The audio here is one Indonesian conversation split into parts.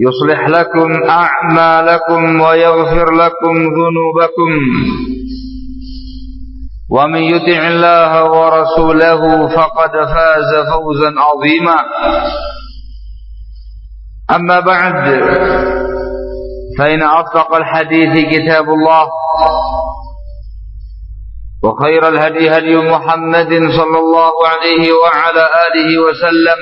يصلح لكم أعمالكم ويغفر لكم ذنوبكم. ومن يطع الله ورسوله فقد فاز فوزا عظيما. أما بعد فإن أصدق الحديث كتاب الله وخير الهدي هدي محمد صلى الله عليه وعلى آله وسلم.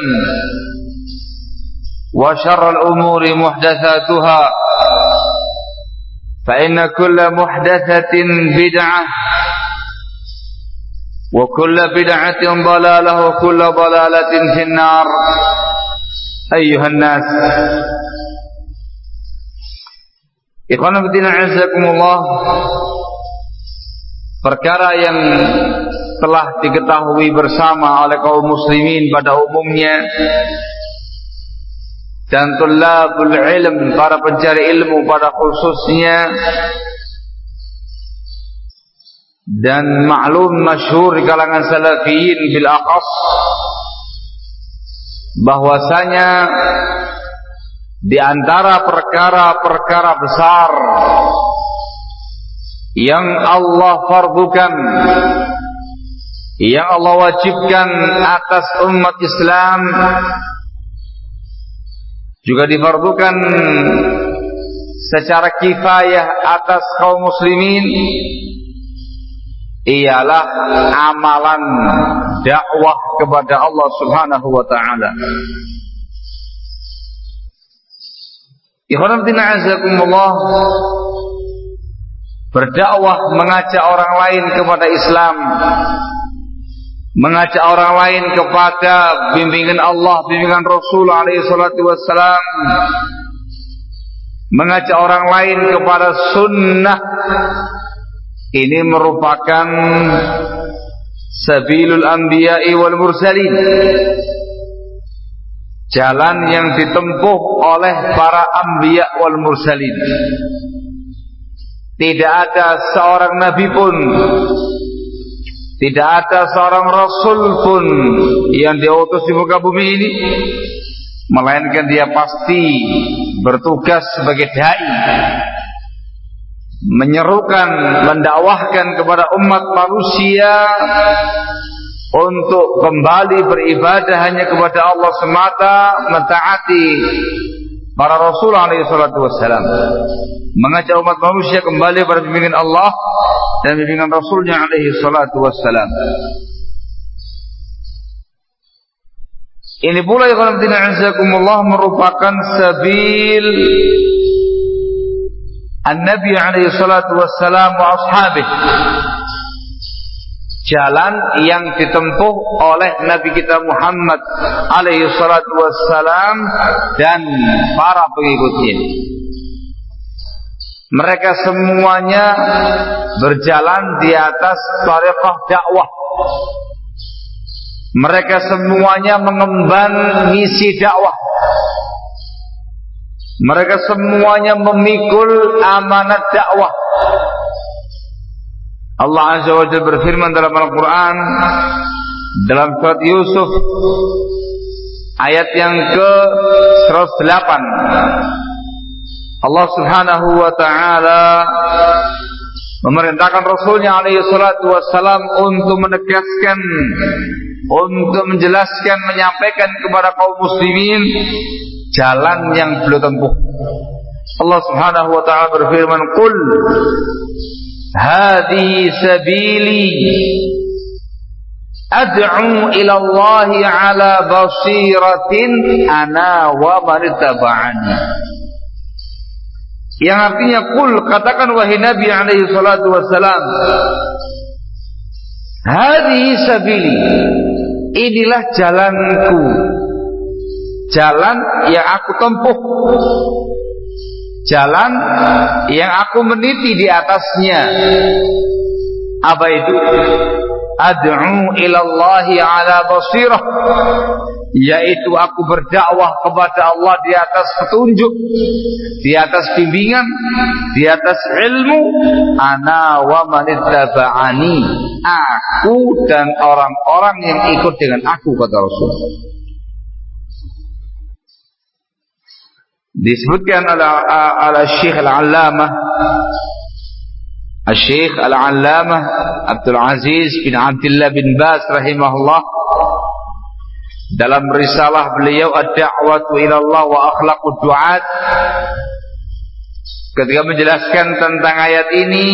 وشر الأمور محدثاتها فإن كل محدثة بدعة وكل بدعة ضلالة وكل ضلالة في النار أيها الناس Ikhwan Abdina Azakumullah Perkara yang telah diketahui bersama oleh kaum muslimin pada umumnya dan tulabul ilm para pencari ilmu pada khususnya. Dan maklum masyhur di kalangan salafiyin bil aqas. Bahwasanya di antara perkara-perkara besar yang Allah fardukan yang Allah wajibkan atas umat Islam juga difardukan secara kifayah atas kaum muslimin ialah amalan dakwah kepada Allah Subhanahu wa taala. Ikhwan azakumullah berdakwah mengajak orang lain kepada Islam mengajak orang lain kepada bimbingan Allah, bimbingan Rasul alaihi salatu wassalam, mengajak orang lain kepada sunnah. Ini merupakan sabilul anbiya'i wal mursalin. Jalan yang ditempuh oleh para anbiya wal mursalin. Tidak ada seorang nabi pun tidak ada seorang rasul pun yang diutus di muka bumi ini melainkan dia pasti bertugas sebagai dai menyerukan, mendakwahkan kepada umat manusia untuk kembali beribadah hanya kepada Allah semata, mentaati para rasul alaihi wassalam. Mengajak umat manusia kembali pada bimbingan Allah dan bimbingan Rasulnya alaihi salatu wassalam. Ini pula yang azakumullah merupakan sabil An-Nabi alaihi salatu wassalam wa ashabih jalan yang ditempuh oleh Nabi kita Muhammad alaihi salatu wassalam dan para pengikutnya. Mereka semuanya berjalan di atas tariqah dakwah. Mereka semuanya mengemban misi dakwah. Mereka semuanya memikul amanat dakwah. Allah Azza wa Jalla berfirman dalam Al-Quran dalam surat Yusuf ayat yang ke 108 Allah Subhanahu wa taala memerintahkan Rasulnya alaihi salatu wassalam untuk menegaskan untuk menjelaskan menyampaikan kepada kaum muslimin jalan yang beliau tempuh. Allah Subhanahu wa taala berfirman, "Qul hadi sabili ad'u ila Allah ala basiratin ana wa man ittaba'ani." Yang artinya kul katakan wahai Nabi alaihi salatu wassalam. Hadhihi sabili. Inilah jalanku. Jalan yang aku tempuh. Jalan yang aku meniti di atasnya. Apa itu? Ad'u ila Allah ala basirah yaitu aku berdakwah kepada Allah di atas petunjuk, di atas bimbingan, di atas ilmu. Ana wa manittaba'ani. Aku dan orang-orang yang ikut dengan aku kata Rasul. Disebutkan oleh ala Syekh Al-Allamah Syekh Al-Allamah Abdul Aziz bin Abdullah bin Bas rahimahullah dalam risalah beliau ad-da'watu ila Allah wa akhlaqud du'at. Ketika menjelaskan tentang ayat ini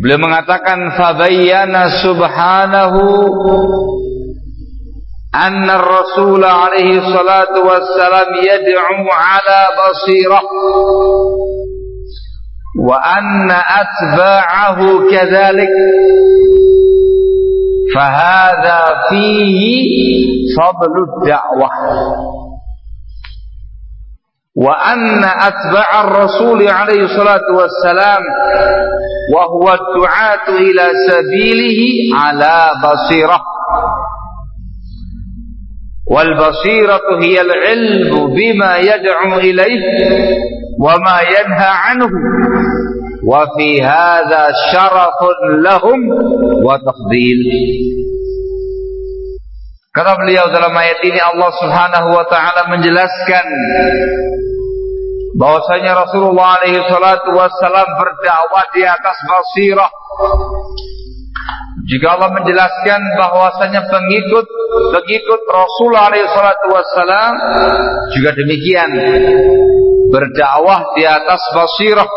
beliau mengatakan fabayyana subhanahu anna ar-rasul alaihi salatu wassalam yad'u ala basirah wa anna atba'ahu kadzalik فهذا فيه فضل الدعوة. وأن أتبع الرسول عليه الصلاة والسلام وهو الدعاة إلى سبيله على بصيرة. والبصيرة هي العلم بما يدعو إليه وما ينهى عنه. Wa fi hadza syarafun lahum wa tafdil kata beliau dalam ayat ini Allah Subhanahu wa taala menjelaskan bahwasanya Rasulullah alaihi salatu wassalam berdakwah di atas basirah. Jika Allah menjelaskan bahwasanya pengikut pengikut Rasulullah alaihi salatu wassalam juga demikian berdakwah di atas basirah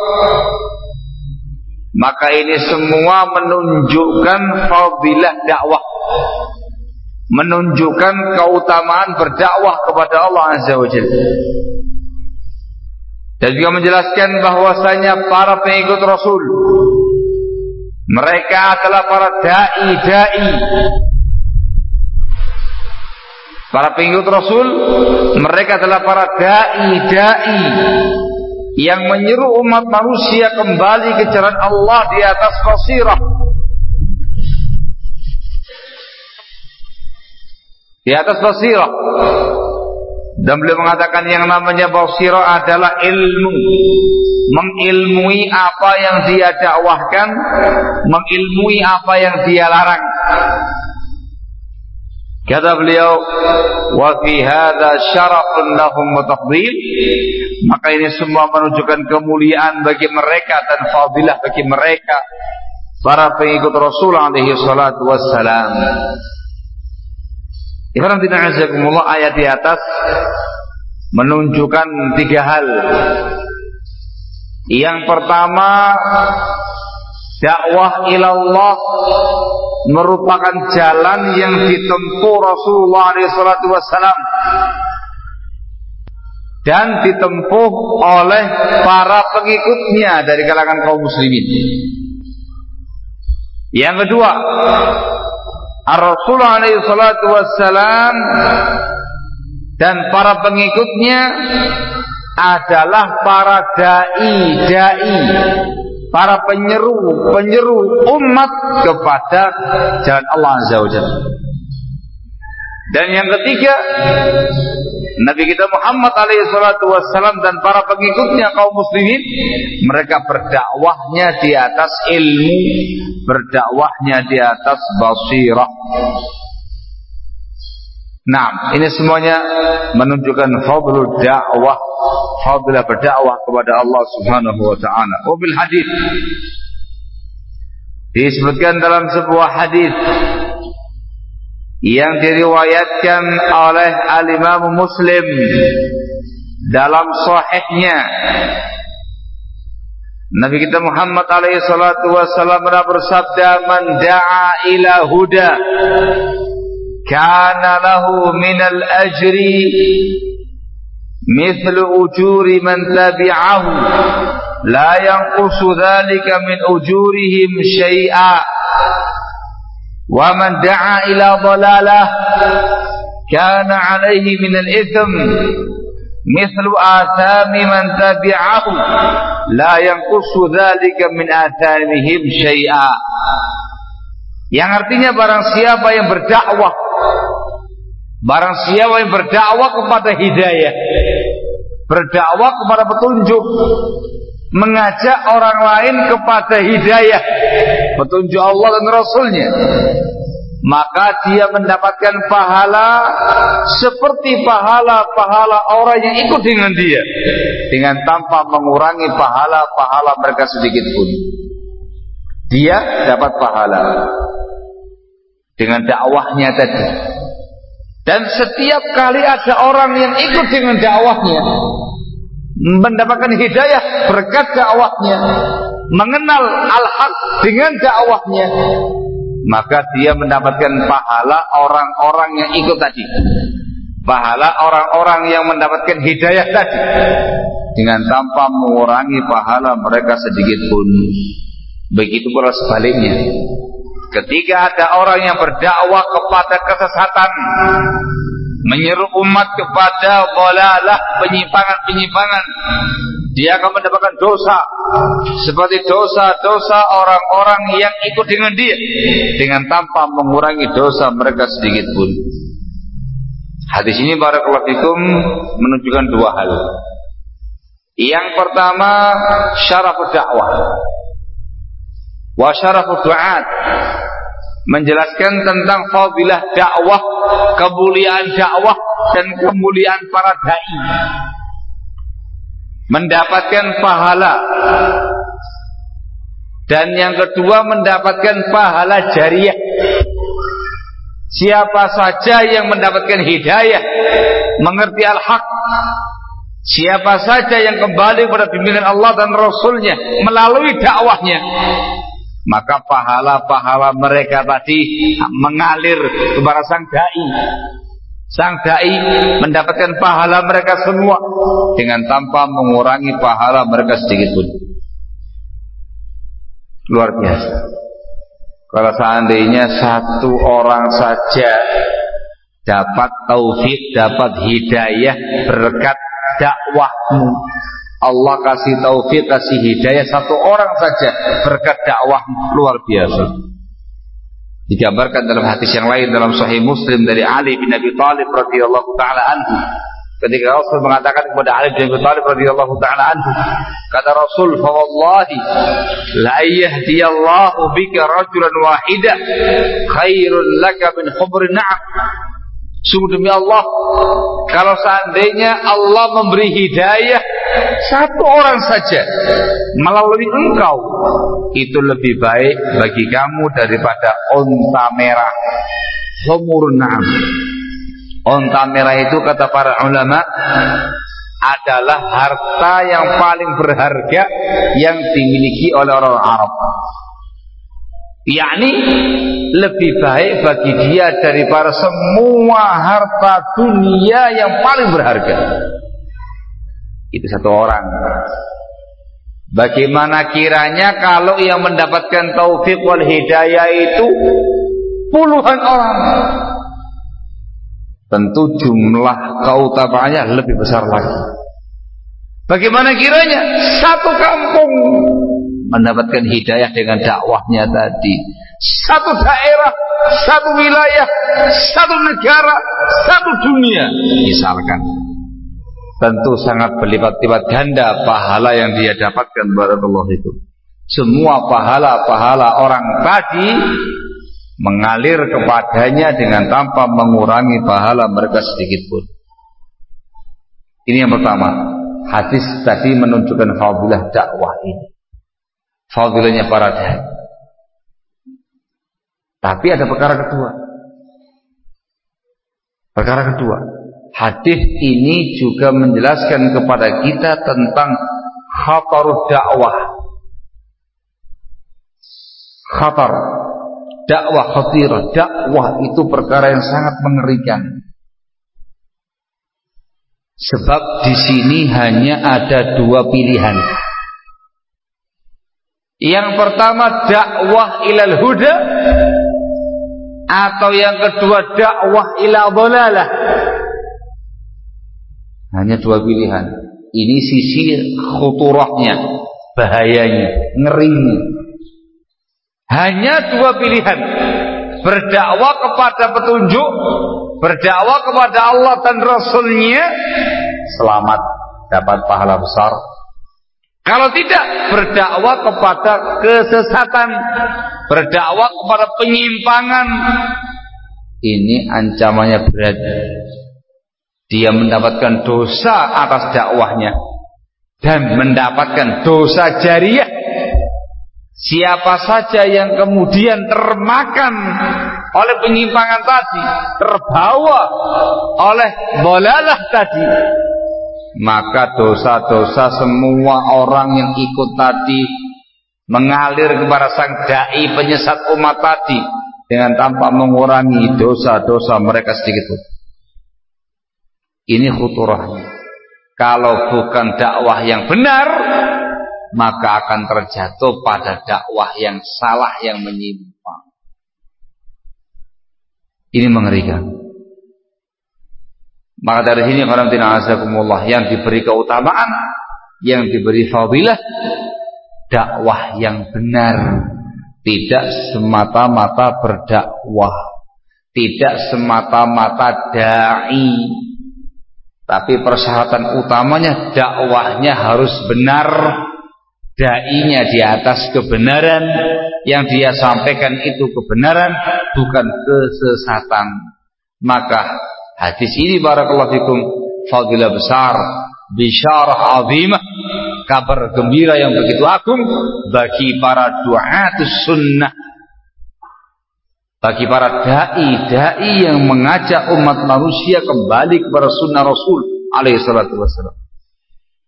maka ini semua menunjukkan fadilah dakwah. Menunjukkan keutamaan berdakwah kepada Allah Azza wa Jalla. Dan juga menjelaskan bahwasanya para pengikut Rasul mereka adalah para dai-dai Para pengikut Rasul mereka adalah para dai-dai yang menyeru umat manusia kembali ke jalan Allah di atas basirah. Di atas basirah. Dan beliau mengatakan yang namanya basirah adalah ilmu. Mengilmui apa yang dia dakwahkan, mengilmui apa yang dia larang. Kata beliau, wa fi hadza syarafun lahum wa. Maka ini semua menunjukkan kemuliaan bagi mereka dan fadilah bagi mereka para pengikut Rasul alaihi salatu wassalam. Ikhwan tidak azakumullah ayat di atas menunjukkan tiga hal. Yang pertama dakwah ilallah merupakan jalan yang ditempuh Rasulullah SAW dan ditempuh oleh para pengikutnya dari kalangan kaum muslimin. Yang kedua, Rasulullah wassalam dan para pengikutnya adalah para dai-dai, para penyeru, penyeru umat kepada jalan Allah Azza wa. Dan yang ketiga, Nabi kita Muhammad alaihi salatu wassalam dan para pengikutnya kaum muslimin mereka berdakwahnya di atas ilmu, berdakwahnya di atas basirah. Nah, ini semuanya menunjukkan fadlul dakwah, fadlah berdakwah kepada Allah Subhanahu wa taala. Wabil hadis. Disebutkan dalam sebuah hadis yang diriwayatkan oleh al-Imam Muslim dalam sahihnya. Nabi kita Muhammad alaihi salatu wasallam bersabda man da'a ila huda kana lahu min al-ajri مثل أجور من تبعه لا ينقص ذلك من أجورهم شيئا ومن دعا إلى ضلاله كان عليه من الإثم مثل آثام من تبعه لا ينقص ذلك من آثامهم شيئا yang artinya barang siapa yang berdakwah barang siapa yang berdakwah kepada hidayah berdakwah kepada petunjuk mengajak orang lain kepada hidayah petunjuk Allah dan Rasulnya maka dia mendapatkan pahala seperti pahala-pahala orang yang ikut dengan dia dengan tanpa mengurangi pahala-pahala mereka sedikit pun. Dia dapat pahala dengan dakwahnya tadi dan setiap kali ada orang yang ikut dengan dakwahnya mendapatkan hidayah berkat dakwahnya, mengenal al-haq dengan dakwahnya, maka dia mendapatkan pahala orang-orang yang ikut tadi. Pahala orang-orang yang mendapatkan hidayah tadi dengan tanpa mengurangi pahala mereka sedikit pun. Begitu pula sebaliknya. Ketika ada orang yang berdakwah kepada kesesatan, menyeru umat kepada bolalah penyimpangan-penyimpangan dia akan mendapatkan dosa. Seperti dosa-dosa orang-orang yang ikut dengan dia dengan tanpa mengurangi dosa mereka sedikit pun. Hadis ini fikum menunjukkan dua hal. Yang pertama syaraf dakwah wa syaraf du'at menjelaskan tentang fadilah dakwah, kemuliaan dakwah dan kemuliaan para dai. Mendapatkan pahala. Dan yang kedua mendapatkan pahala jariah. Siapa saja yang mendapatkan hidayah, mengerti al-haq, siapa saja yang kembali kepada bimbingan Allah dan Rasulnya melalui dakwahnya, maka pahala-pahala mereka tadi mengalir kepada sang dai. Sang dai mendapatkan pahala mereka semua dengan tanpa mengurangi pahala mereka sedikit pun. Luar biasa. Kalau seandainya satu orang saja dapat taufik, dapat hidayah berkat dakwahmu Allah kasih taufik, kasih hidayah satu orang saja berkat dakwah luar biasa. Digambarkan dalam hadis yang lain dalam Sahih Muslim dari Ali bin Abi Thalib radhiyallahu taala anhu. Ketika Rasul mengatakan kepada Ali bin Abi Thalib radhiyallahu taala anhu, kata Rasul, "Fa wallahi la yahdiyallahu bika rajulan wahida khairul laka min humrin na'am." Sungguh demi Allah, kalau seandainya Allah memberi hidayah satu orang saja melalui engkau, itu lebih baik bagi kamu daripada onta merah. Humurnam. Onta merah itu kata para ulama adalah harta yang paling berharga yang dimiliki oleh orang Arab yakni lebih baik bagi dia daripada semua harta dunia yang paling berharga itu satu orang Bagaimana kiranya kalau yang mendapatkan taufik wal hidayah itu puluhan orang. Tentu jumlah keutamaannya lebih besar lagi. Bagaimana kiranya satu kampung mendapatkan hidayah dengan dakwahnya tadi. Satu daerah, satu wilayah, satu negara, satu dunia misalkan tentu sangat berlipat-lipat ganda pahala yang dia dapatkan barakallahu itu. Semua pahala-pahala orang tadi mengalir kepadanya dengan tanpa mengurangi pahala mereka sedikit pun. Ini yang pertama. Hadis tadi menunjukkan fadilah dakwah ini. Fadilahnya para dai. Tapi ada perkara kedua. Perkara kedua, Hadis ini juga menjelaskan kepada kita tentang khatar dakwah. Khatar dakwah khatirah, dakwah itu perkara yang sangat mengerikan. Sebab di sini hanya ada dua pilihan. Yang pertama dakwah ilal huda atau yang kedua dakwah ila dhalalah. Hanya dua pilihan. Ini sisi khuturahnya, bahayanya, ngerinya. Hanya dua pilihan. Berdakwah kepada petunjuk, berdakwah kepada Allah dan Rasulnya, selamat, dapat pahala besar. Kalau tidak, berdakwah kepada kesesatan, berdakwah kepada penyimpangan, ini ancamannya berat. Dia mendapatkan dosa atas dakwahnya. Dan mendapatkan dosa jariah. Siapa saja yang kemudian termakan oleh penyimpangan tadi terbawa oleh bolalah tadi maka dosa-dosa semua orang yang ikut tadi mengalir kepada sang dai penyesat umat tadi dengan tanpa mengurangi dosa-dosa mereka sedikit pun ini khuturahnya. Kalau bukan dakwah yang benar, maka akan terjatuh pada dakwah yang salah yang menyimpang. Ini mengerikan. Maka dari sini orang azakumullah yang diberi keutamaan, yang diberi fadilah, dakwah yang benar, tidak semata-mata berdakwah, tidak semata-mata dai, tapi persyaratan utamanya dakwahnya harus benar, dai-nya di atas kebenaran, yang dia sampaikan itu kebenaran, bukan kesesatan. Maka hadis ini barakallahu fikum fadilah besar, bisyarah azimah, kabar gembira yang begitu agung bagi para duatus sunnah bagi para dai-dai yang mengajak umat manusia kembali kepada sunnah Rasul alaihi salatu wasallam.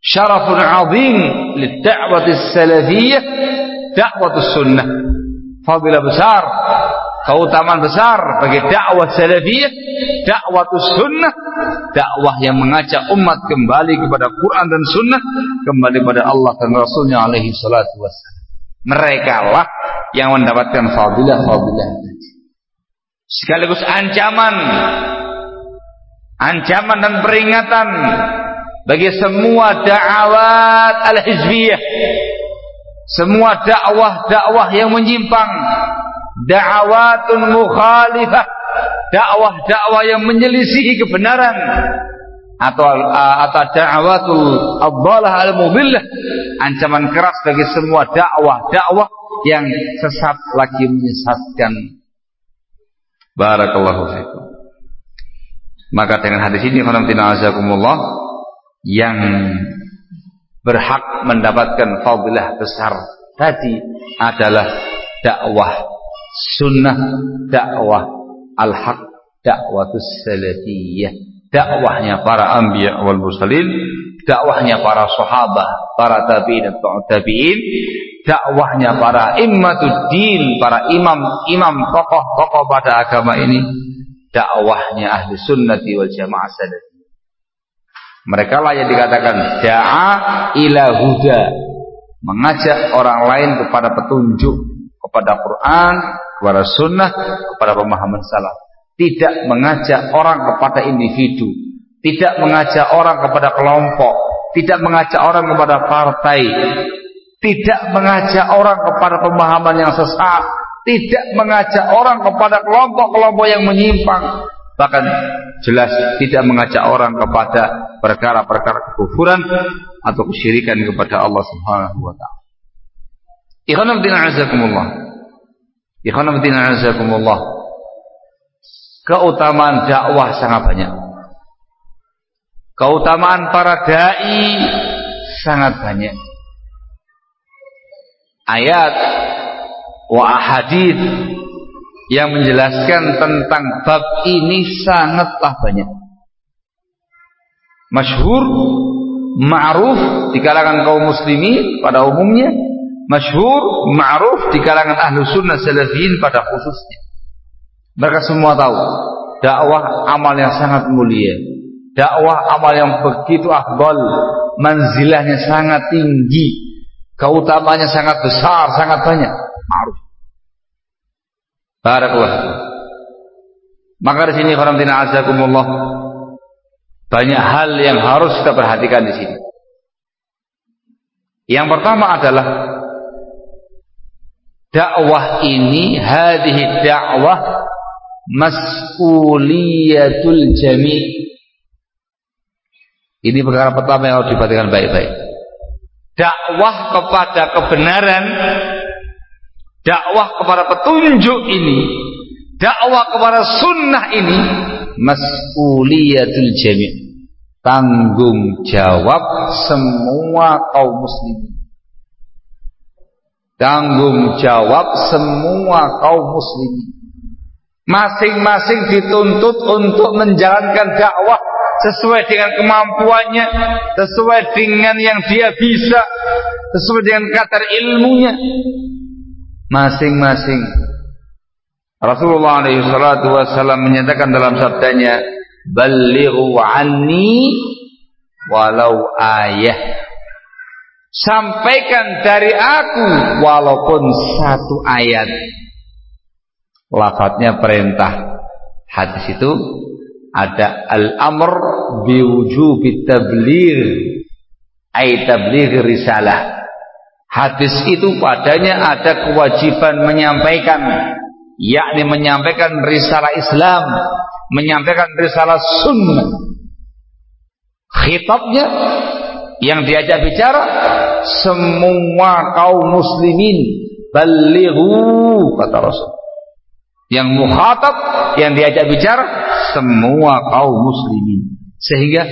Syarafun azim lid-da'wati salafiyah da'watu sunnah. Fadilah besar, keutamaan besar bagi dakwah salafiyah, dakwah sunnah, dakwah yang mengajak umat kembali kepada Quran dan sunnah, kembali kepada Allah dan Rasulnya alaihi salatu wasallam. Mereka lah yang mendapatkan fadilah-fadilah sekaligus ancaman ancaman dan peringatan bagi semua da'awat al-hizbiyah. Semua dakwah-dakwah yang menyimpang da'awatun mukhalifah. Dakwah-dakwah yang menyelisihi kebenaran. Atau atau da'awatul adhalah al-mudillah ancaman keras bagi semua dakwah-dakwah yang sesat lagi menyesatkan. Barakallahu fikum. Maka dengan hadis ini azakumullah yang berhak mendapatkan fadilah besar tadi adalah dakwah sunnah, dakwah al-haq, dakwatus salafiyah, dakwahnya para anbiya wal mursalin, dakwahnya para sahabat, para tabi'in dan tabi'in, dakwahnya para immatuddin, para imam-imam tokoh-tokoh pada agama ini, dakwahnya ahli sunnati wal jamaah salafi. Mereka lah yang dikatakan da'a ila huda. mengajak orang lain kepada petunjuk, kepada Quran, kepada sunnah, kepada pemahaman salaf. Tidak mengajak orang kepada individu, tidak mengajak orang kepada kelompok, tidak mengajak orang kepada partai, tidak mengajak orang kepada pemahaman yang sesat, tidak mengajak orang kepada kelompok-kelompok yang menyimpang, bahkan jelas tidak mengajak orang kepada perkara-perkara kekufuran atau kesyirikan kepada Allah Subhanahu wa taala. Ikhwan fillah azakumullah. Ikhwan fillah azakumullah. Keutamaan dakwah sangat banyak. Keutamaan para dai sangat banyak. Ayat wa ahadith yang menjelaskan tentang bab ini sangatlah banyak. Masyhur, ma'ruf di kalangan kaum muslimin pada umumnya, masyhur, ma'ruf di kalangan ahlu sunnah salafiyin pada khususnya. Mereka semua tahu dakwah amal yang sangat mulia. Dakwah amal yang begitu afdal, manzilahnya sangat tinggi, keutamanya sangat besar, sangat banyak. Ma'ruf. Barakallah. Maka di sini karantina azakumullah banyak hal yang harus kita perhatikan di sini. Yang pertama adalah dakwah ini hadhihi dakwah mas'uliyatul jami' ini perkara pertama yang harus diperhatikan baik-baik. Dakwah kepada kebenaran dakwah kepada petunjuk ini dakwah kepada sunnah ini mas'uliyatul jami' tanggung jawab semua kaum muslimin tanggung jawab semua kaum muslimin masing-masing dituntut untuk menjalankan dakwah sesuai dengan kemampuannya sesuai dengan yang dia bisa sesuai dengan kadar ilmunya masing-masing. Rasulullah alaihi salatu wasallam menyatakan dalam sabdanya, "Ballighu anni walau ayah." Sampaikan dari aku walaupun satu ayat. Lafadznya perintah. Hadis itu ada al-amr biwujubi tabligh ay tabligh risalah Hadis itu padanya ada kewajiban menyampaikan yakni menyampaikan risalah Islam, menyampaikan risalah sunnah. Khitabnya yang diajak bicara semua kaum muslimin balighu kata Rasul. Yang muhatab yang diajak bicara semua kaum muslimin. Sehingga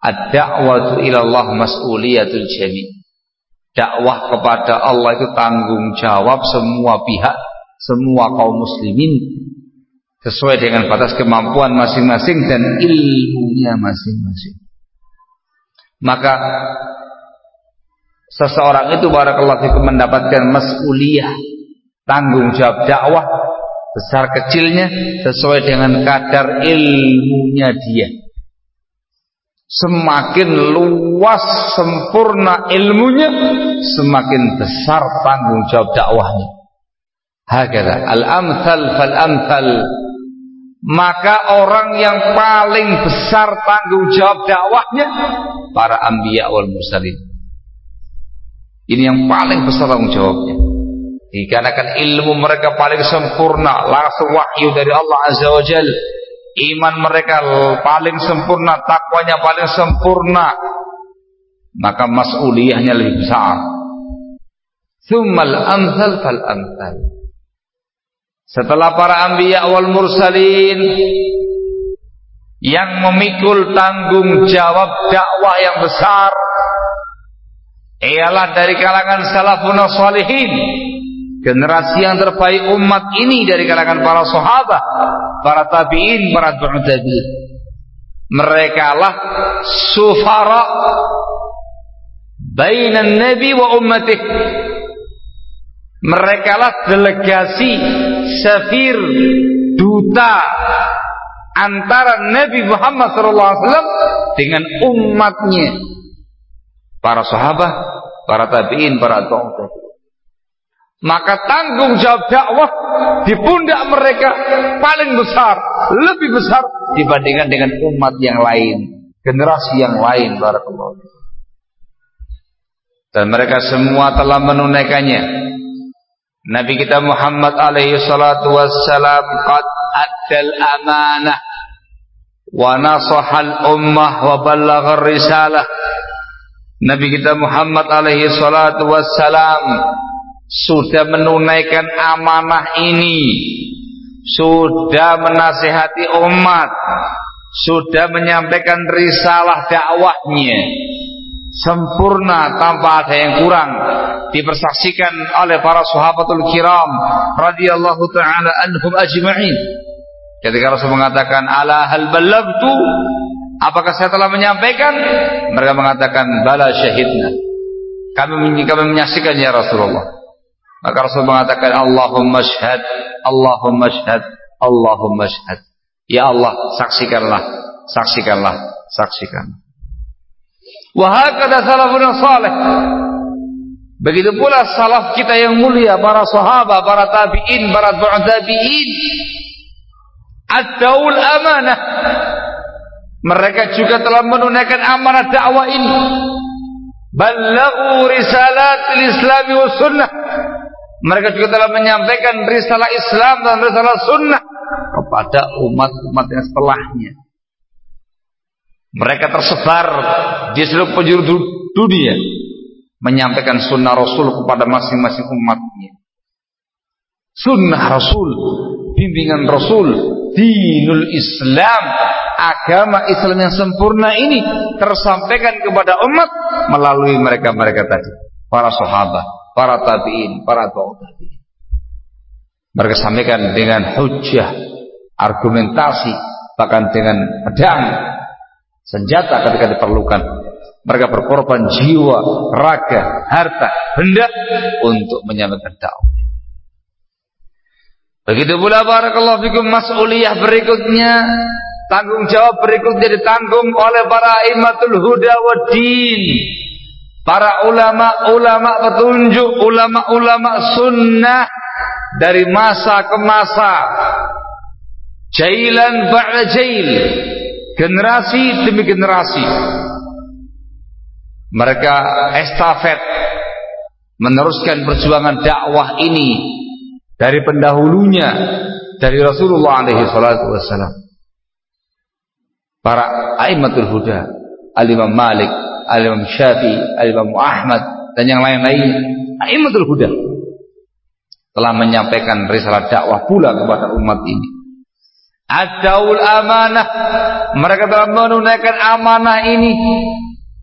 ad-da'watu ila Allah mas'uliyatul jami' dakwah kepada Allah itu tanggung jawab semua pihak, semua kaum muslimin sesuai dengan batas kemampuan masing-masing dan ilmunya masing-masing. Maka seseorang itu barakallahu fikum mendapatkan mas'uliyah, tanggung jawab dakwah besar kecilnya sesuai dengan kadar ilmunya dia. Semakin luas sempurna ilmunya semakin besar tanggung jawab dakwahnya. Hakala al-amthal fal amthal maka orang yang paling besar tanggung jawab dakwahnya para anbiya wal mursalin ini yang paling besar tanggung jawabnya dikarenakan ilmu mereka paling sempurna langsung wahyu dari Allah azza wajalla iman mereka paling sempurna, takwanya paling sempurna, maka mas'uliyahnya lebih besar. Thummal amthal fal amthal. Setelah para anbiya wal mursalin yang memikul tanggung jawab dakwah yang besar ialah dari kalangan salafun salihin generasi yang terbaik umat ini dari kalangan para sahabat, para tabi'in, para tabi'in. Mereka lah sufara bainan nabi wa ummatih. Mereka lah delegasi safir duta antara Nabi Muhammad SAW dengan umatnya para sahabat para tabi'in, para tabi'in. Maka tanggung jawab dakwah di pundak mereka paling besar, lebih besar dibandingkan dengan umat yang lain, generasi yang lain barakallahu. Dan mereka semua telah menunaikannya. Nabi kita Muhammad alaihi salatu wassalam qad addal amanah wa nasahal ummah wa ballaghar risalah. Nabi kita Muhammad alaihi salatu wassalam sudah menunaikan amanah ini sudah menasihati umat sudah menyampaikan risalah dakwahnya sempurna tanpa ada yang kurang. Dipersaksikan oleh para sahabatul kiram radhiyallahu taala anhum ajma'in. Ketika Rasul mengatakan ala hal ballagtu? Apakah saya telah menyampaikan? Mereka mengatakan bala syahidna. Kami kami menyaksikan ya Rasulullah. Maka Rasul mengatakan Allahumma syhad, Allahumma syhad, Allahumma syhad. Ya Allah, saksikanlah, saksikanlah, saksikan. Wahakada salafun salih. Begitu pula salaf kita yang mulia, para sahabat, para tabi'in, para tabi'in. Ad-daul amanah. Mereka juga telah menunaikan amanah dakwah ini. Balaghu risalat islami wa sunnah mereka juga telah menyampaikan risalah Islam dan risalah sunnah kepada umat-umat yang setelahnya. Mereka tersebar di seluruh penjuru dunia menyampaikan sunnah Rasul kepada masing-masing umatnya. Sunnah Rasul, bimbingan Rasul, dinul Islam, agama Islam yang sempurna ini tersampaikan kepada umat melalui mereka-mereka tadi, para sahabat para tabi'in, para tabi'in. Mereka sampaikan dengan hujah, argumentasi, bahkan dengan pedang, senjata ketika diperlukan. Mereka berkorban jiwa, raga, harta, benda untuk menyampaikan dakwah. Begitu pula barakallahu fikum mas'uliyah berikutnya tanggung jawab berikutnya ditanggung oleh para imatul huda wa para ulama-ulama petunjuk, ulama-ulama sunnah dari masa ke masa. Jailan ba'da jail. Generasi demi generasi. Mereka estafet meneruskan perjuangan dakwah ini dari pendahulunya dari Rasulullah alaihi salatu wasallam. Para aimatul huda, Al-Imam Malik, Al-Imam Syafi'i, Al-Imam Ahmad dan yang lain-lain Aimatul Huda telah menyampaikan risalah dakwah pula kepada umat ini. Adaul amanah. Mereka telah menunaikan amanah ini.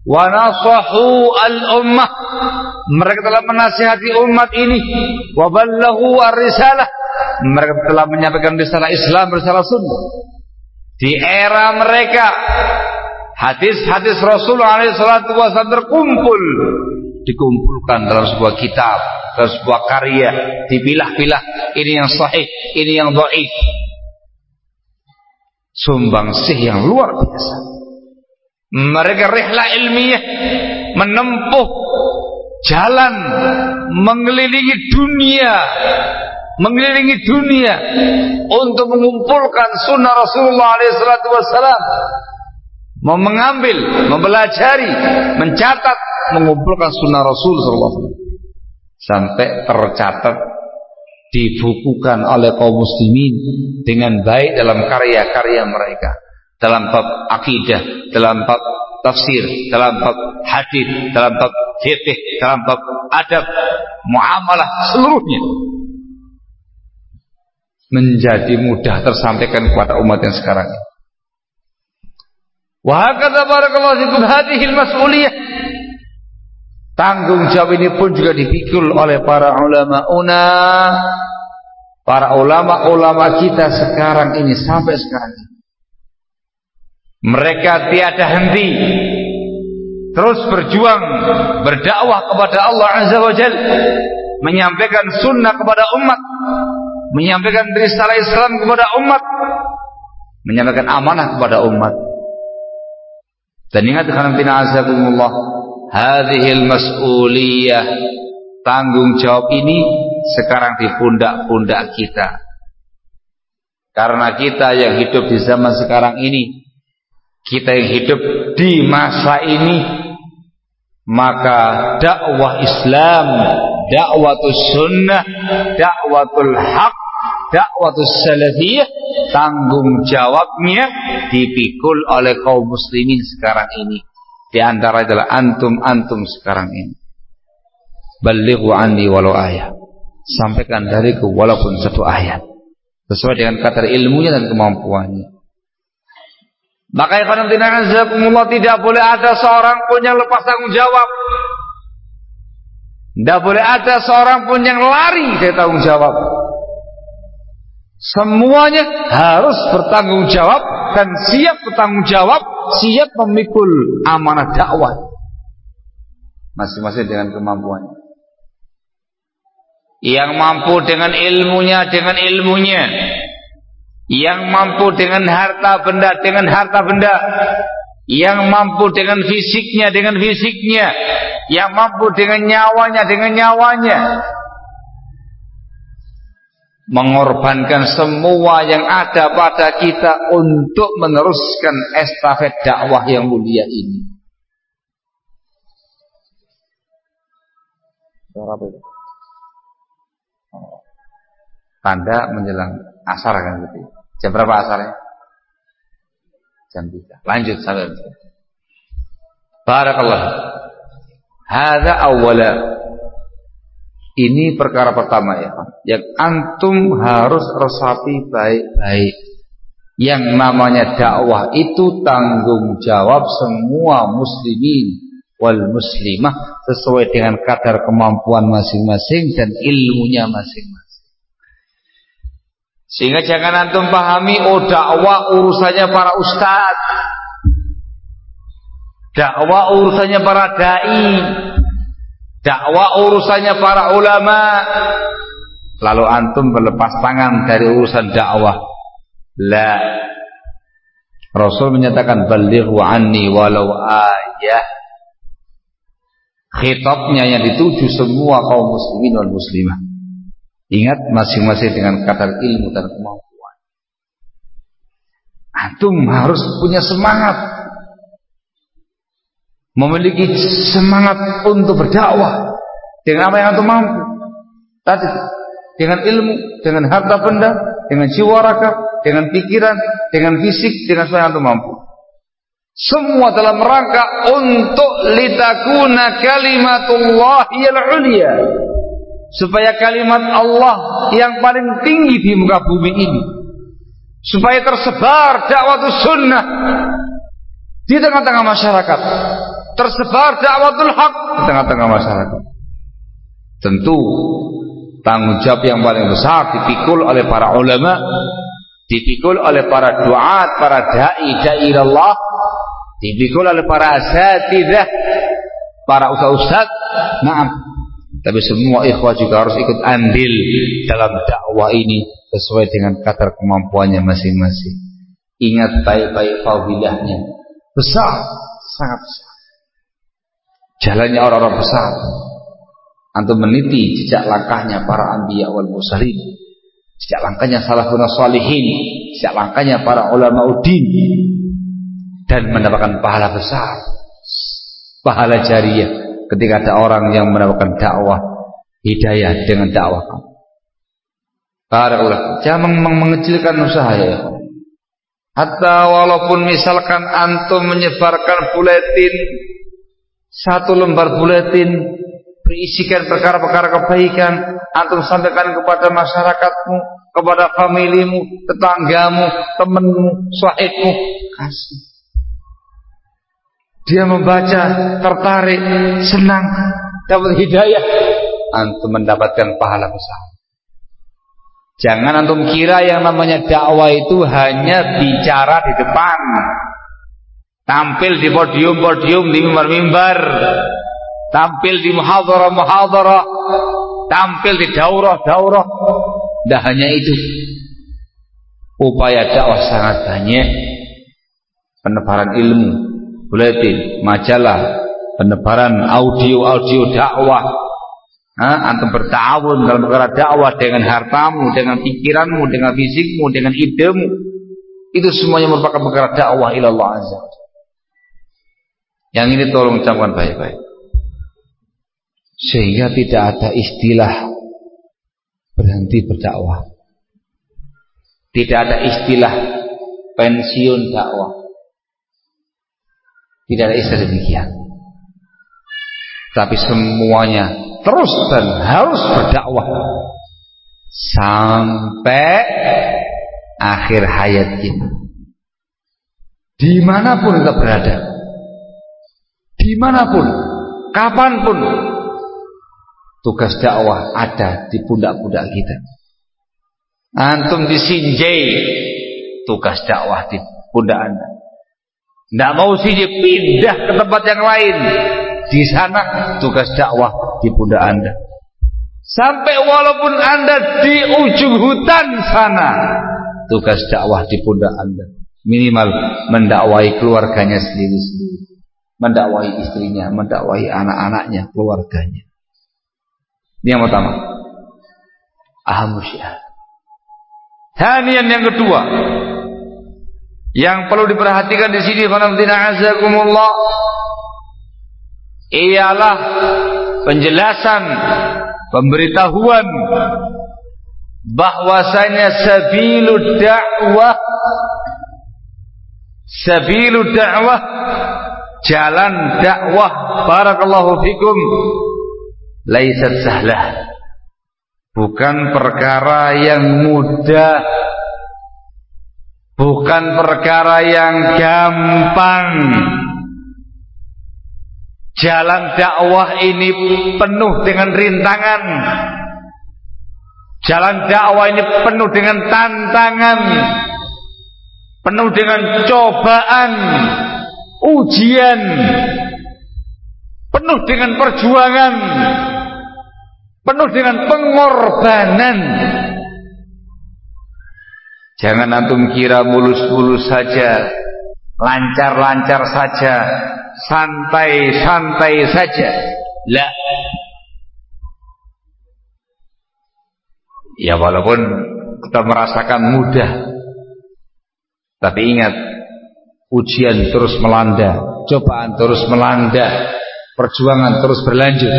Wa nasahu al-ummah. Mereka telah menasihati umat ini. Wa balaghu ar-risalah. Mereka telah menyampaikan risalah Islam risalah sunnah. Di era mereka hadis-hadis Rasulullah SAW terkumpul. Dikumpulkan dalam sebuah kitab dalam sebuah karya. Dipilah-pilah. Ini yang sahih ini yang dhaif sumbangsih yang luar biasa. Mereka rihla ilmiah menempuh jalan mengelilingi dunia mengelilingi dunia untuk mengumpulkan sunnah Rasulullah SAW mau mengambil, mempelajari, mencatat, mengumpulkan sunnah Rasul SAW sampai tercatat dibukukan oleh kaum muslimin dengan baik dalam karya-karya mereka dalam bab akidah, dalam bab tafsir, dalam bab hadis, dalam bab fikih, dalam bab adab, muamalah seluruhnya menjadi mudah tersampaikan kepada umat yang sekarang ini. Wahakata barakallahu fikum hadhil mas'uliyah. Tanggung jawab ini pun juga dipikul oleh para ulama una para ulama-ulama kita sekarang ini sampai sekarang ini. Mereka tiada henti terus berjuang berdakwah kepada Allah Azza wa Jal menyampaikan sunnah kepada umat menyampaikan risalah Islam kepada umat menyampaikan amanah kepada umat dan ingat karena azakumullah hadhil mas'uliyah tanggung jawab ini sekarang di pundak-pundak kita. Karena kita yang hidup di zaman sekarang ini kita yang hidup di masa ini maka dakwah Islam dakwatul sunnah dakwatul haq dakwatul salafiyah tanggung jawabnya dipikul oleh kaum muslimin sekarang ini. Di antara adalah antum-antum sekarang ini. Balighu anni walau ayat sampaikan dariku walaupun satu ayat sesuai dengan kadar ilmunya dan kemampuannya. Maka ikhwan tidak boleh ada seorang pun yang lepas tanggung jawab. Tidak boleh ada seorang pun yang lari dari tanggung jawab. Semuanya harus bertanggung jawab dan siap bertanggung jawab, siap memikul amanah dakwah. Masing-masing dengan kemampuannya yang mampu dengan ilmunya dengan ilmunya. Yang mampu dengan harta benda dengan harta benda. Yang mampu dengan fisiknya dengan fisiknya. Yang mampu dengan nyawanya dengan nyawanya. Mengorbankan semua yang ada pada kita untuk meneruskan estafet dakwah yang mulia ini. Suara tanda menjelang asar kan gitu. Jam berapa asarnya? Jam 3. Lanjut sampai Barakallah. Hada awwala. Ini perkara pertama ya. Yang antum harus resapi baik-baik. Yang namanya dakwah itu tanggung jawab semua muslimin wal muslimah sesuai dengan kadar kemampuan masing-masing dan ilmunya masing-masing. Sehingga jangan antum pahami oh dakwah urusannya para ustaz. Dakwah urusannya para dai. Dakwah urusannya para ulama. Lalu antum berlepas tangan dari urusan dakwah. La. Rasul menyatakan balighu anni walau ayah. Khitabnya yang dituju semua kaum muslimin dan muslimah. Ingat masing-masing dengan kadar ilmu dan kemampuan. Antum harus punya semangat. Memiliki semangat untuk berdakwah. Dengan apa yang antum mampu. Tadi. Dengan ilmu, dengan harta benda, dengan jiwa raga, dengan pikiran, dengan fisik, dengan apa yang antum mampu. Semua dalam rangka untuk litakuna kalimatullahi al-ulia supaya kalimat Allah yang paling tinggi di muka bumi ini. Supaya tersebar dakwah sunnah. Di tengah-tengah masyarakat. Tersebar dakwatul hak di tengah-tengah masyarakat. Tentu tanggung jawab yang paling besar dipikul oleh para ulama dipikul oleh para duat para dai dai Allah dipikul oleh para asatidah para ustaz-ustaz. Maaf tapi semua ikhwah juga harus ikut andil dalam dakwah ini sesuai dengan kadar kemampuannya masing-masing. Ingat baik-baik fadilahnya. Besar, sangat besar. Jalannya orang-orang besar. Antum meniti jejak langkahnya para anbiya wal mursalin. Jejak langkahnya salafun salihin, jejak langkahnya para ulama udin dan mendapatkan pahala besar. Pahala jariah ketika ada orang yang mendapatkan dakwah hidayah dengan dakwah kamu. Barakallah. Jangan mengecilkan usaha ya. Hatta walaupun misalkan antum menyebarkan buletin satu lembar buletin berisikan perkara-perkara kebaikan, antum sampaikan kepada masyarakatmu, kepada familimu, tetanggamu, temanmu, sahibmu, kasih. Dia membaca, tertarik, senang, dapat hidayah. Antum mendapatkan pahala besar. Jangan antum kira yang namanya dakwah itu hanya bicara di depan. Tampil di podium-podium, di mimbar-mimbar. Tampil di muhadharah-muhadharah. Tampil di daurah-daurah. Tidak hanya itu. Upaya dakwah sangat banyak. Penebaran ilmu, buletin, majalah, penebaran audio-audio dakwah. Ha, antum bertawun dalam perkara dakwah dengan hartamu, dengan pikiranmu, dengan fisikmu, dengan idemu. Itu semuanya merupakan perkara dakwah ilallah azza Yang ini tolong ucapkan baik-baik. Sehingga tidak ada istilah berhenti berdakwah. Tidak ada istilah pensiun dakwah. Tidak ada istilah demikian. Tapi semuanya terus dan harus berdakwah sampai akhir hayat kita. Di mana pun kita berada, di mana pun, kapan pun, tugas dakwah ada di pundak-pundak kita. Antum disinjai, tugas dakwah di pundak anda. Tidak mau sih pindah ke tempat yang lain. Di sana tugas dakwah di pundak Anda. Sampai walaupun Anda di ujung hutan sana, tugas dakwah di pundak Anda. Minimal mendakwai keluarganya sendiri-sendiri. Mendakwai istrinya, mendakwai anak-anaknya, keluarganya. Ini yang pertama. Ahamusyah. Hanian yang kedua, yang perlu diperhatikan di sini azakumullah ialah penjelasan pemberitahuan bahwasanya sabilud dakwah sabilud dakwah jalan dakwah barakallahu fikum laisat sahlah. Bukan perkara yang mudah bukan perkara yang gampang. Jalan dakwah ini penuh dengan rintangan. Jalan dakwah ini penuh dengan tantangan. Penuh dengan cobaan, ujian. Penuh dengan perjuangan. Penuh dengan pengorbanan. Jangan antum kira mulus-mulus saja, lancar-lancar saja, santai-santai saja. La. Ya walaupun kita merasakan mudah. Tapi ingat, ujian terus melanda, cobaan terus melanda, perjuangan terus berlanjut.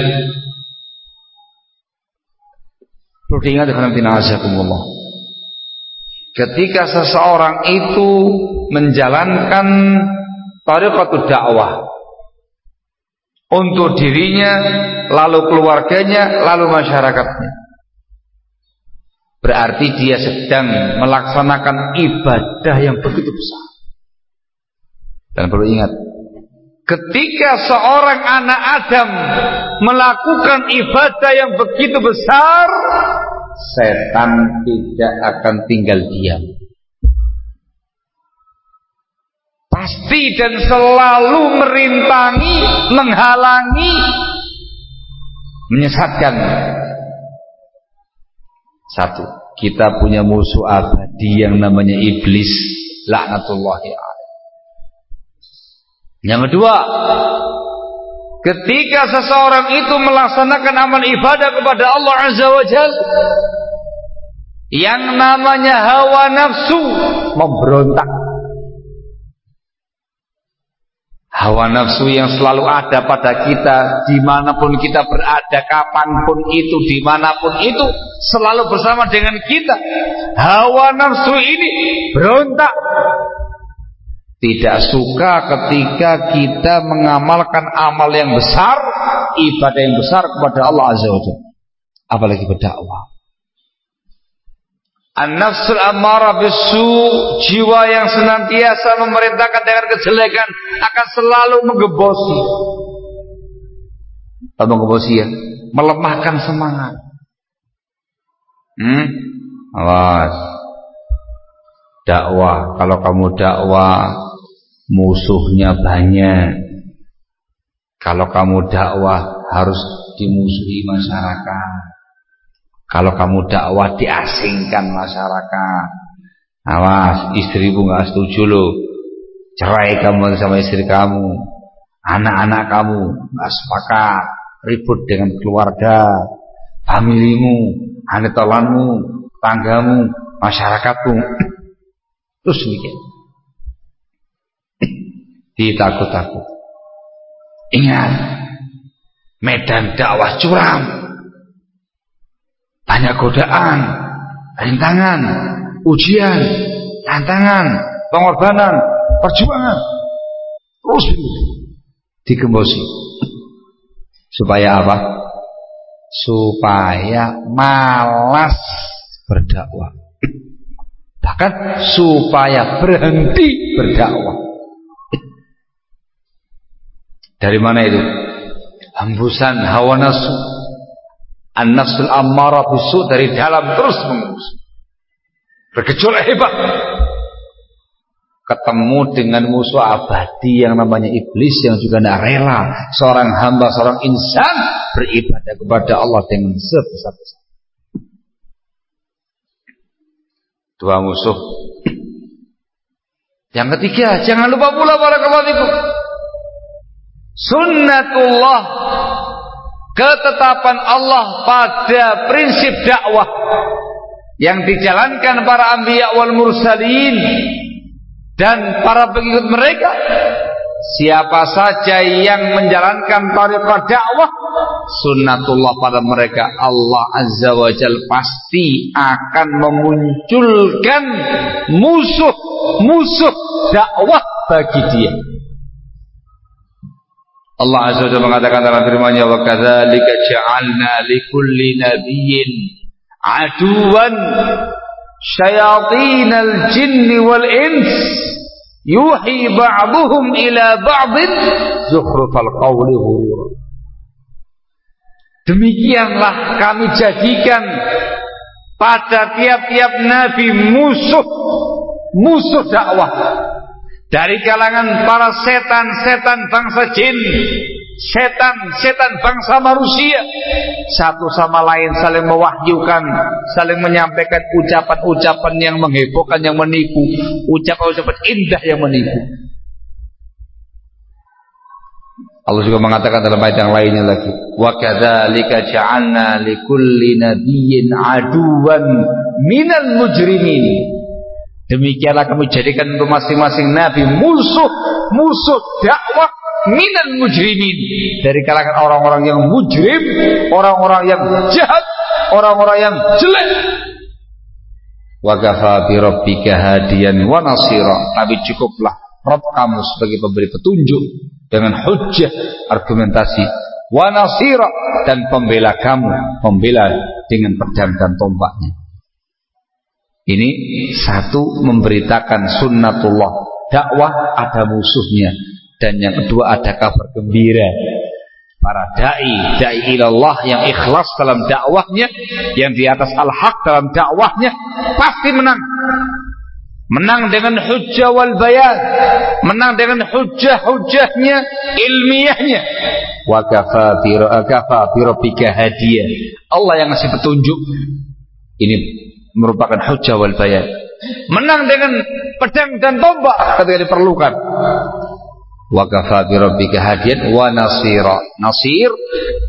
Perlu diingat dengan Allah. Ketika seseorang itu menjalankan tariqatul dakwah untuk dirinya, lalu keluarganya, lalu masyarakatnya. Berarti dia sedang melaksanakan ibadah yang begitu besar. Dan perlu ingat, ketika seorang anak Adam melakukan ibadah yang begitu besar, setan tidak akan tinggal diam. Pasti dan selalu merintangi, menghalangi, menyesatkan. Satu, kita punya musuh abadi yang namanya iblis, laknatullahi Yang kedua, Ketika seseorang itu melaksanakan amal ibadah kepada Allah Azza wa Jal Yang namanya hawa nafsu Memberontak. Hawa nafsu yang selalu ada pada kita Di mana pun kita berada Kapan pun itu, di mana pun itu Selalu bersama dengan kita. Hawa nafsu ini berontak tidak suka ketika kita mengamalkan amal yang besar, ibadah yang besar kepada Allah Azza wa Jalla. Apalagi berdakwah. An-nafsul amarah bisu jiwa yang senantiasa memerintahkan dengan kejelekan akan selalu menggebosi. Apa menggebosi ya? Melemahkan semangat. Hmm? Awas. Dakwah, kalau kamu dakwah musuhnya banyak. Kalau kamu dakwah harus dimusuhi masyarakat. Kalau kamu dakwah diasingkan masyarakat. Awas, istrimu nggak setuju loh. Cerai kamu sama istri kamu. anak-anak kamu nggak sepakat, ribut dengan keluarga, familimu, anetolanmu, tanggamu, masyarakatmu. Terus mikir. Ditakut-takut. Ingat, medan dakwah curam. Banyak godaan, rintangan, ujian, tantangan, pengorbanan, perjuangan. Terus digembosi. Supaya apa? Supaya malas berdakwah. Bahkan supaya berhenti berdakwah. Dari mana itu? Hembusan hawa nafsu. An-nafsul ammara bisu dari dalam terus menghembus. Bergejolak hebat ketemu dengan musuh abadi yang namanya iblis yang juga tidak rela seorang hamba seorang insan beribadah kepada Allah dengan sebesar-besar dua musuh yang ketiga jangan lupa pula para itu sunnatullah. Ketetapan Allah pada prinsip dakwah yang dijalankan para anbiya wal mursalin dan para pengikut mereka. Siapa saja yang menjalankan tariqah dakwah sunnatullah pada mereka Allah azza wa jal pasti akan memunculkan musuh musuh dakwah bagi dia Allah azza wa jalla mengatakan dalam firman-Nya wa kadzalika ja'alna likulli nabiyyin aduwan syayatinal jinni wal ins yuhi ba'duhum ila ba'din zukhrufal qawli Demikianlah kami jadikan pada tiap-tiap nabi musuh musuh dakwah dari kalangan para setan-setan bangsa jin setan-setan bangsa manusia satu sama lain saling mewahyukan, saling menyampaikan ucapan-ucapan yang menghebohkan, yang menipu, ucapan-ucapan indah yang menipu. Allah juga mengatakan dalam ayat yang lainnya lagi, "Wa kadzalika ja'alna likulli nabiyyin aduwan minal mujrimin." Demikianlah kami jadikan untuk masing-masing nabi musuh, musuh dakwah minal mujrimin dari kalangan orang-orang yang mujrim, orang-orang yang jahat, orang-orang yang jelek. Wa kafa bi rabbika hadiyan wa nasira. Tapi cukuplah Rabb kamu sebagai pemberi petunjuk dengan hujjah argumentasi wa nasira dan pembela kamu, pembela dengan pedang dan tombaknya. Ini satu memberitakan sunnatullah dakwah ada musuhnya dan yang kedua ada kabar gembira para dai dai ilallah yang ikhlas dalam dakwahnya yang di atas al-haq dalam dakwahnya pasti menang. Menang dengan hujjah wal bayan menang dengan hujjah-hujjahnya ilmiahnya. Wa kafa bi rabbika hadiyan. Allah yang ngasih petunjuk. Ini merupakan hujjah wal bayan menang dengan pedang dan tombak ketika diperlukan wa kafa bi rabbika hadiyan wa nasira. Nasir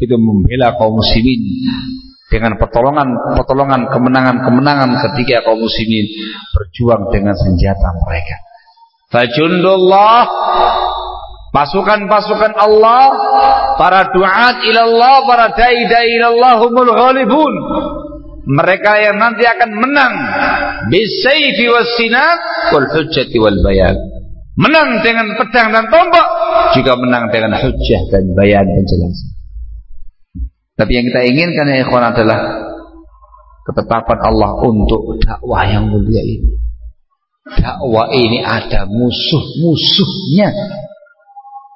itu membela kaum muslimin dengan pertolongan pertolongan kemenangan-kemenangan ketika kaum muslimin berjuang dengan senjata mereka. Fajundullah pasukan-pasukan Allah, para duat ilallah, para dai-dai ilallah humul ghalibun. Mereka yang nanti akan menang. Bisayfi was sinat wal hujjati wal bayan. Menang dengan pedang dan tombak juga menang dengan hujah dan bayan penjelasan tapi yang kita inginkan ya ikhwan adalah ketetapan Allah untuk dakwah yang mulia ini. Dakwah ini ada musuh-musuhnya.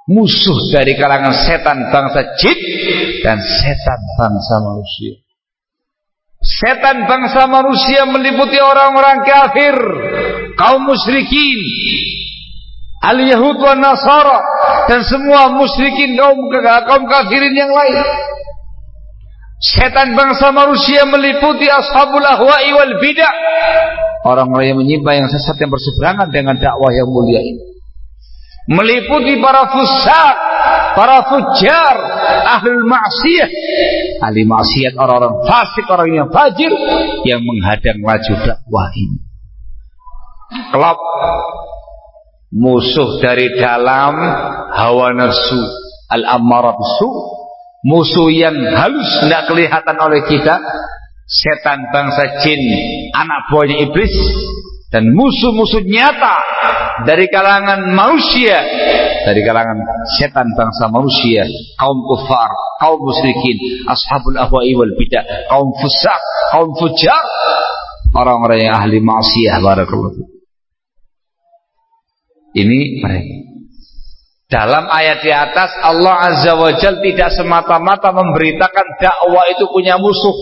Musuh dari kalangan setan bangsa jin dan setan bangsa manusia setan bangsa manusia meliputi orang-orang kafir kaum musyrikin al-Yahud wa Nasara dan semua musyrikin kaum kaum kafirin yang lain. Setan bangsa manusia meliputi ashabul ahwa'i wal bidah. Orang-orang yang menyimpang yang sesat yang berseberangan dengan dakwah yang mulia ini. Meliputi para fusaq, para fujar, ahlul maksiat. Ahli maksiat orang-orang fasik, orang yang fajir yang menghadang laju dakwah ini. Kelop musuh dari dalam hawa nafsu al-ammarah bisu musuh yang halus tidak kelihatan oleh kita setan bangsa jin anak buahnya iblis dan musuh-musuh nyata dari kalangan manusia dari kalangan setan bangsa manusia kaum kufar kaum musyrikin ashabul ahwa'i wal bidah kaum fusak kaum fujar orang-orang yang ahli maksiat barakallahu ini mereka. Dalam ayat di atas Allah Azza wa Jal tidak semata-mata memberitakan dakwah itu punya musuh.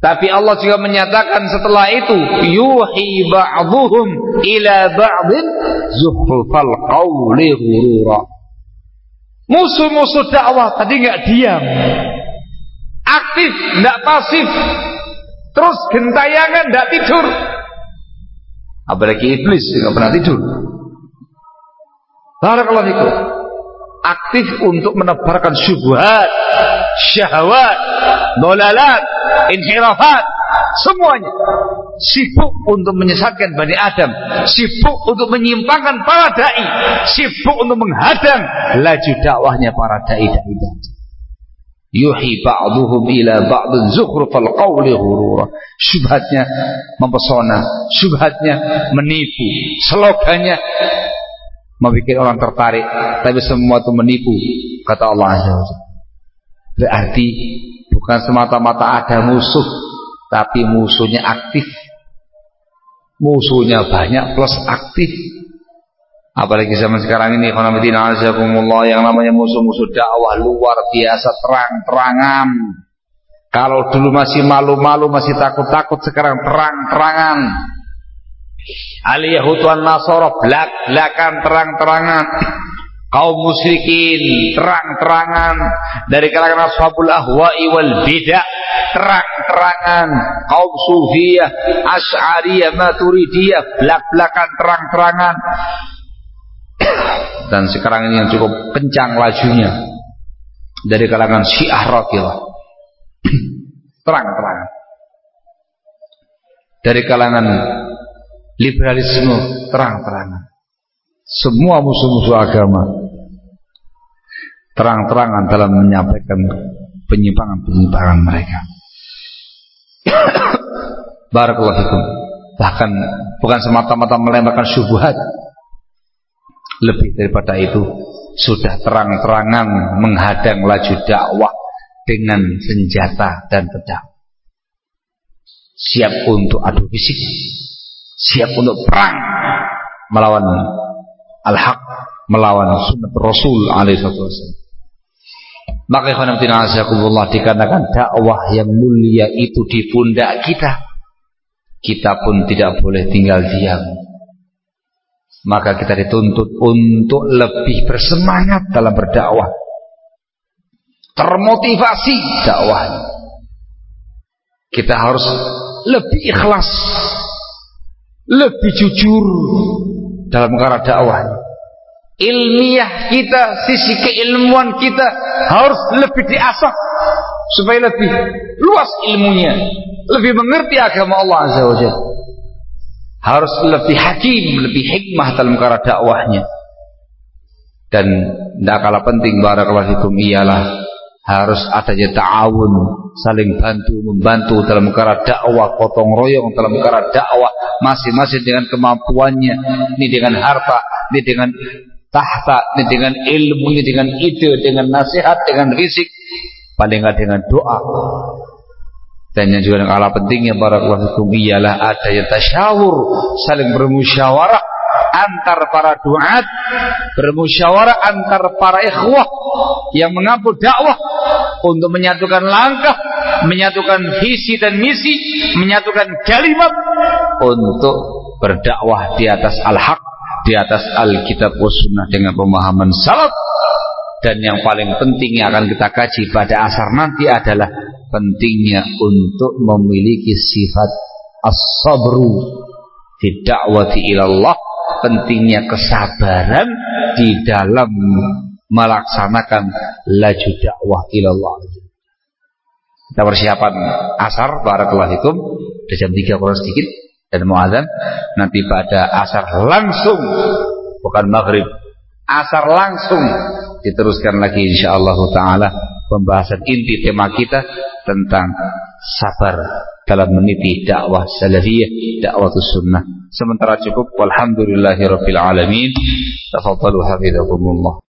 Tapi Allah juga menyatakan setelah itu yuhi ba'dhum ila ba'dhin zuhrufal qawli ghurura. Musuh-musuh dakwah tadi nggak diam. Aktif, nggak pasif. Terus gentayangan nggak tidur. Apalagi iblis tidak pernah tidur. Barakallahu fikum. Aktif untuk menebarkan syubhat, syahwat, dolalat, inhirafat, semuanya. Sibuk untuk menyesatkan Bani Adam, sibuk untuk menyimpangkan para dai, sibuk untuk menghadang laju dakwahnya para dai-dai yuhi ba'duhum ila ba'dun zukhrufal qawli ghurura. Syubhatnya mempesona syubhatnya menipu. Slogannya membuat orang tertarik tapi semua itu menipu kata Allah Azza wa berarti bukan semata-mata ada musuh tapi musuhnya aktif musuhnya banyak plus aktif Apalagi zaman sekarang ini yang namanya musuh-musuh dakwah luar biasa terang-terangan. Kalau dulu masih malu-malu, masih takut-takut, sekarang terang-terangan. Aliyahutuan Nasoro belak-belakan terang-terangan. Kaum musyrikin terang-terangan. Dari kalangan ashabul ahwa'i wal bidah terang-terangan. Kaum sufiyah asy'ariyah maturidiyah belak-belakan terang-terangan. Dan sekarang ini yang cukup kencang lajunya. Dari kalangan Syiah Rafidhah terang-terang dari kalangan liberalisme terang-terangan semua musuh-musuh agama terang-terangan dalam menyampaikan penyimpangan-penyimpangan mereka. Barakallahu fikum. Bahkan bukan semata-mata melemparkan syubhat. Lebih daripada itu sudah terang-terangan menghadang laju dakwah dengan senjata dan pedang. Siap untuk adu fisik, siap untuk perang melawan al-haq, melawan sunnah Rasul alaihi wasallam. Maka khonamtina azakumullah dikarenakan dakwah yang mulia itu di pundak kita. Kita pun tidak boleh tinggal diam maka kita dituntut untuk lebih bersemangat dalam berdakwah termotivasi dakwah kita harus lebih ikhlas lebih jujur dalam perkara dakwah. Ilmiah kita sisi keilmuan kita harus lebih diasah supaya lebih luas ilmunya. Lebih mengerti agama Allah Azza wa Jalla. Harus lebih hakim, lebih hikmah dalam cara dakwahnya. Dan tidak kalah penting barakallahu fikum ialah harus adanya ta'awun, saling bantu membantu dalam cara dakwah, potong royong dalam cara dakwah, masing-masing dengan kemampuannya, ini dengan harta, ini dengan tahta, ini dengan ilmu, ini dengan ide, dengan nasihat, dengan risik, paling tidak dengan doa. Dan yang juga yang kalah pentingnya para hukum ialah adanya tasyawur, saling bermusyawarah antar para duat, bermusyawarah antar para ikhwah yang mengampu dakwah untuk menyatukan langkah, menyatukan visi dan misi, menyatukan kalimat untuk berdakwah di atas al-haq, di atas al-kitab sunnah dengan pemahaman salaf. Dan yang paling penting yang akan kita kaji pada asar nanti adalah pentingnya untuk memiliki sifat as-sabru di dakwati ilallah pentingnya kesabaran di dalam melaksanakan laju dakwah ilallah. Kita persiapan asar, barakallahu fikum, jam 3 kurang sedikit dan muadzan. Nanti pada asar langsung bukan maghrib. Asar langsung diteruskan lagi insyaallah taala pembahasan inti tema kita tentang sabar dalam meniti dakwah salafiyah, dakwah sunnah. Sementara cukup walhamdulillahirabbil alamin. Tafadhalu hafizakumullah.